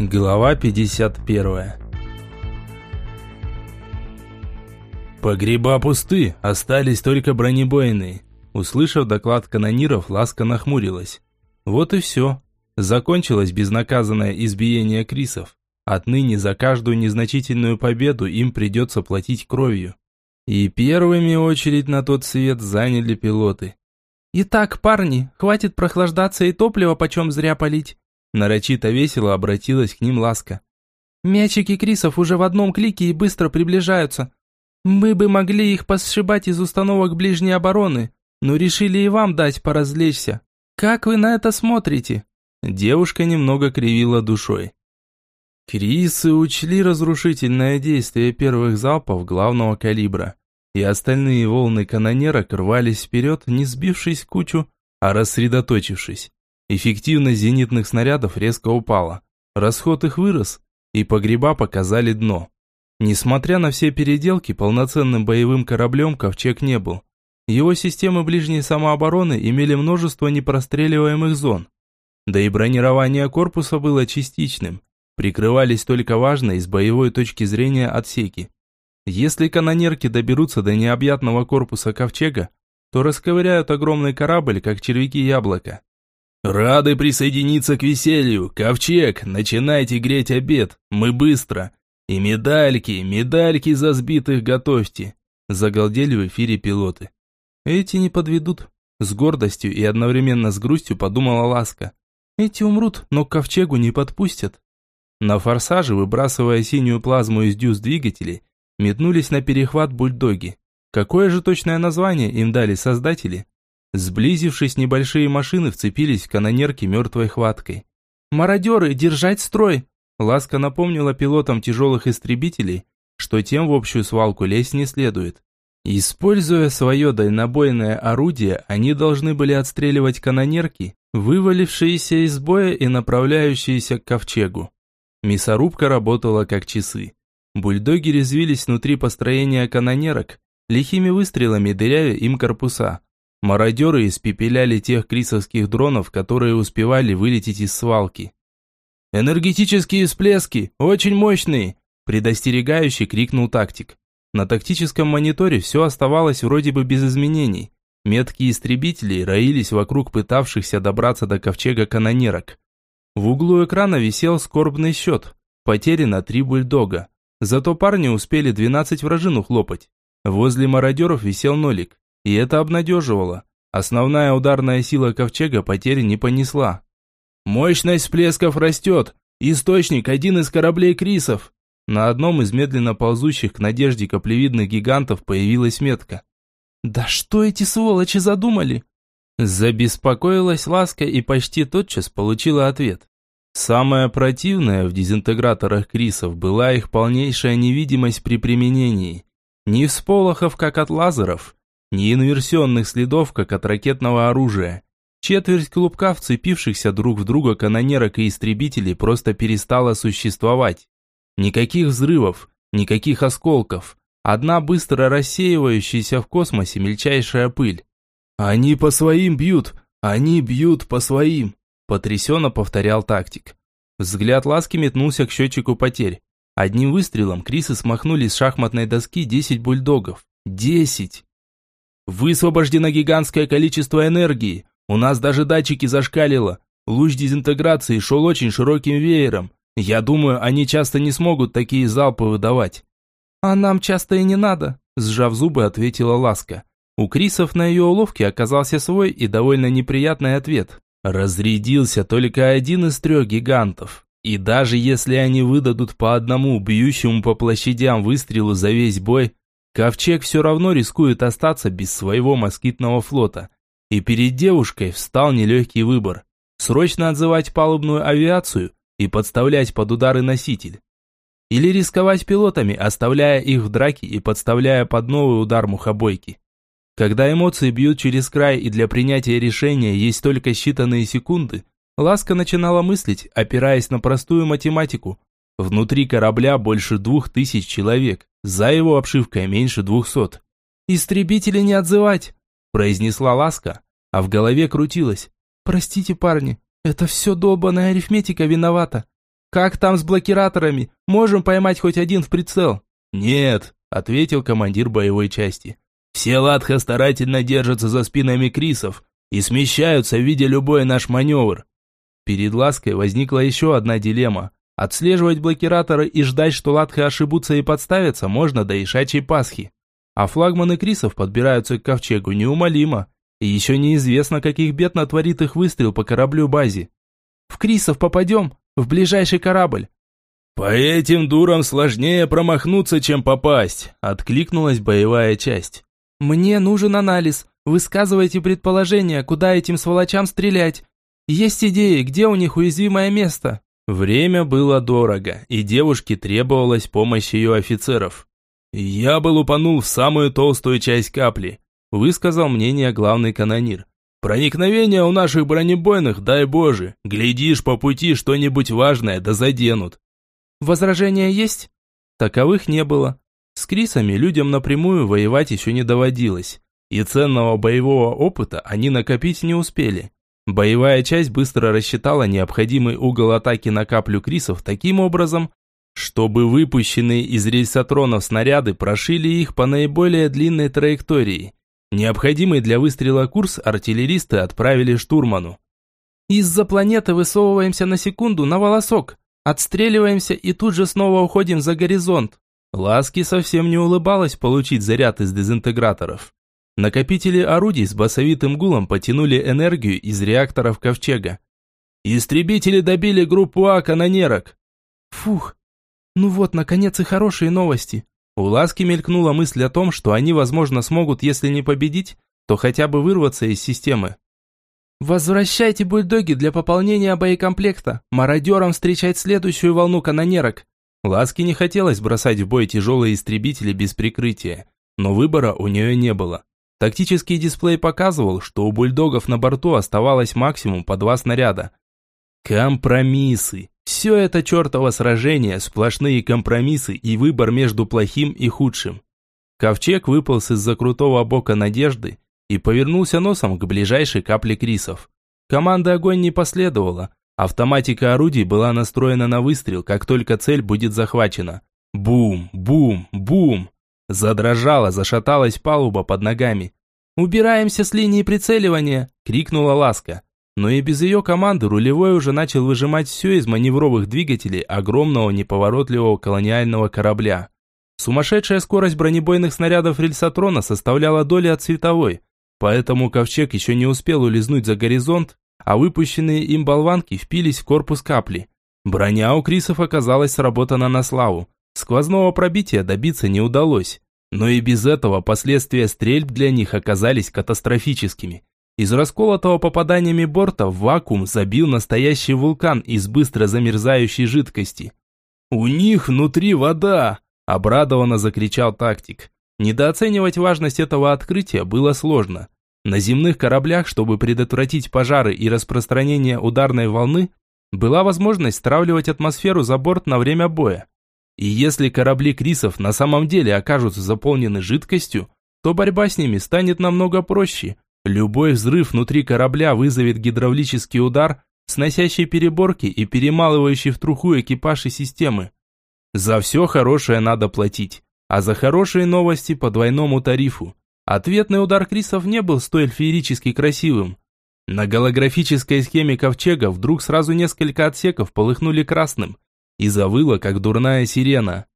Глава 51 Погреба пусты, остались только бронебойные. Услышав доклад канониров, Ласка нахмурилась. Вот и все. Закончилось безнаказанное избиение крисов. Отныне за каждую незначительную победу им придется платить кровью. И первыми очередь на тот свет заняли пилоты. «Итак, парни, хватит прохлаждаться и топливо почем зря полить». Нарочито весело обратилась к ним Ласка. «Мячики Крисов уже в одном клике и быстро приближаются. Мы бы могли их посшибать из установок ближней обороны, но решили и вам дать поразвлечься. Как вы на это смотрите?» Девушка немного кривила душой. Крисы учли разрушительное действие первых залпов главного калибра и остальные волны канонерок рвались вперед, не сбившись в кучу, а рассредоточившись. Эффективность зенитных снарядов резко упала, расход их вырос, и погреба показали дно. Несмотря на все переделки, полноценным боевым кораблем Ковчег не был. Его системы ближней самообороны имели множество непростреливаемых зон. Да и бронирование корпуса было частичным. Прикрывались только важные с боевой точки зрения отсеки. Если канонерки доберутся до необъятного корпуса ковчега, то расковыряют огромный корабль, как червяки яблока. «Рады присоединиться к веселью! Ковчег, начинайте греть обед! Мы быстро! И медальки, медальки за сбитых готовьте!» Загалдели в эфире пилоты. «Эти не подведут!» С гордостью и одновременно с грустью подумала Ласка. «Эти умрут, но к ковчегу не подпустят!» На форсаже, выбрасывая синюю плазму из дюз двигателей, метнулись на перехват бульдоги. Какое же точное название им дали создатели? Сблизившись, небольшие машины вцепились в канонерки мертвой хваткой. «Мародеры, держать строй!» Ласка напомнила пилотам тяжелых истребителей, что тем в общую свалку лезть не следует. Используя свое дальнобойное орудие, они должны были отстреливать канонерки, вывалившиеся из боя и направляющиеся к ковчегу. Мясорубка работала как часы. Бульдоги резвились внутри построения канонерок, лихими выстрелами дырявя им корпуса. Мародеры испепеляли тех крисовских дронов, которые успевали вылететь из свалки. «Энергетические всплески! Очень мощные!» предостерегающе крикнул тактик. На тактическом мониторе все оставалось вроде бы без изменений. Меткие истребители роились вокруг пытавшихся добраться до ковчега канонерок. В углу экрана висел скорбный счет. Потеряно три бульдога. Зато парни успели 12 вражин ухлопать. Возле мародеров висел нолик, и это обнадеживало. Основная ударная сила ковчега потери не понесла. «Мощность всплесков растет! Источник – один из кораблей Крисов!» На одном из медленно ползущих к надежде каплевидных гигантов появилась метка. «Да что эти сволочи задумали?» Забеспокоилась Ласка и почти тотчас получила ответ. Самое противное в дезинтеграторах Крисов была их полнейшая невидимость при применении. Ни всполохов, как от лазеров, ни инверсионных следов, как от ракетного оружия. Четверть клубка, вцепившихся друг в друга канонерок и истребителей, просто перестала существовать. Никаких взрывов, никаких осколков. Одна быстро рассеивающаяся в космосе мельчайшая пыль. «Они по своим бьют! Они бьют по своим!» Потрясенно повторял тактик. Взгляд ласки метнулся к счетчику потерь. Одним выстрелом Крисы смахнули с шахматной доски 10 бульдогов. 10! Высвобождено гигантское количество энергии. У нас даже датчики зашкалило. Луч дезинтеграции шел очень широким веером. Я думаю, они часто не смогут такие залпы выдавать. А нам часто и не надо, сжав зубы, ответила Ласка. У Крисов на ее уловке оказался свой и довольно неприятный ответ. Разрядился только один из трех гигантов. И даже если они выдадут по одному бьющему по площадям выстрелу за весь бой, Ковчег все равно рискует остаться без своего москитного флота. И перед девушкой встал нелегкий выбор. Срочно отзывать палубную авиацию и подставлять под удары носитель. Или рисковать пилотами, оставляя их в драке и подставляя под новый удар мухобойки. Когда эмоции бьют через край и для принятия решения есть только считанные секунды, Ласка начинала мыслить, опираясь на простую математику. Внутри корабля больше двух тысяч человек, за его обшивкой меньше двухсот. «Истребители не отзывать!» – произнесла Ласка, а в голове крутилась. «Простите, парни, это все долбаная арифметика виновата. Как там с блокираторами? Можем поймать хоть один в прицел?» «Нет», — ответил командир боевой части. «Все латха старательно держатся за спинами крисов и смещаются, видя любой наш маневр». Перед Лаской возникла еще одна дилемма. Отслеживать блокираторы и ждать, что латхи ошибутся и подставятся, можно до Ишачьей Пасхи. А флагманы крисов подбираются к ковчегу неумолимо. И еще неизвестно, каких бед натворит их выстрел по кораблю базе. «В крисов попадем, в ближайший корабль». «По этим дурам сложнее промахнуться, чем попасть», – откликнулась боевая часть. «Мне нужен анализ. Высказывайте предположения, куда этим сволочам стрелять. Есть идеи, где у них уязвимое место?» Время было дорого, и девушке требовалась помощь ее офицеров. «Я бы лупанул в самую толстую часть капли», – высказал мнение главный канонир. «Проникновение у наших бронебойных, дай боже, глядишь по пути что-нибудь важное да заденут». «Возражения есть?» Таковых не было. С Крисами людям напрямую воевать еще не доводилось, и ценного боевого опыта они накопить не успели. Боевая часть быстро рассчитала необходимый угол атаки на каплю Крисов таким образом, чтобы выпущенные из рельсотронов снаряды прошили их по наиболее длинной траектории. Необходимый для выстрела курс артиллеристы отправили штурману. «Из-за планеты высовываемся на секунду на волосок, отстреливаемся и тут же снова уходим за горизонт». Ласки совсем не улыбалась получить заряд из дезинтеграторов. Накопители орудий с басовитым гулом потянули энергию из реакторов Ковчега. Истребители добили группу А канонерок. Фух, ну вот, наконец и хорошие новости. У Ласки мелькнула мысль о том, что они, возможно, смогут, если не победить, то хотя бы вырваться из системы. «Возвращайте бульдоги для пополнения боекомплекта. Мародерам встречать следующую волну канонерок». Ласке не хотелось бросать в бой тяжелые истребители без прикрытия, но выбора у нее не было. Тактический дисплей показывал, что у бульдогов на борту оставалось максимум по два снаряда. Компромиссы. Все это чертово сражение, сплошные компромиссы и выбор между плохим и худшим. Ковчег выполз из-за крутого бока надежды и повернулся носом к ближайшей капле крисов. Команда огонь не последовала. Автоматика орудий была настроена на выстрел, как только цель будет захвачена. Бум, бум, бум. Задрожала, зашаталась палуба под ногами. «Убираемся с линии прицеливания!» – крикнула Ласка. Но и без ее команды рулевой уже начал выжимать все из маневровых двигателей огромного неповоротливого колониального корабля. Сумасшедшая скорость бронебойных снарядов рельсотрона составляла доли от световой, поэтому ковчег еще не успел улизнуть за горизонт, а выпущенные им болванки впились в корпус капли. Броня у Крисов оказалась сработана на славу. Сквозного пробития добиться не удалось. Но и без этого последствия стрельб для них оказались катастрофическими. Из расколотого попаданиями борта в вакуум забил настоящий вулкан из быстро замерзающей жидкости. «У них внутри вода!» – обрадованно закричал тактик. Недооценивать важность этого открытия было сложно. На земных кораблях, чтобы предотвратить пожары и распространение ударной волны, была возможность стравливать атмосферу за борт на время боя. И если корабли Крисов на самом деле окажутся заполнены жидкостью, то борьба с ними станет намного проще. Любой взрыв внутри корабля вызовет гидравлический удар, сносящий переборки и перемалывающий в труху экипаж и системы. За все хорошее надо платить, а за хорошие новости по двойному тарифу. Ответный удар Крисов не был столь феерически красивым. На голографической схеме ковчега вдруг сразу несколько отсеков полыхнули красным – и завыла, как дурная сирена.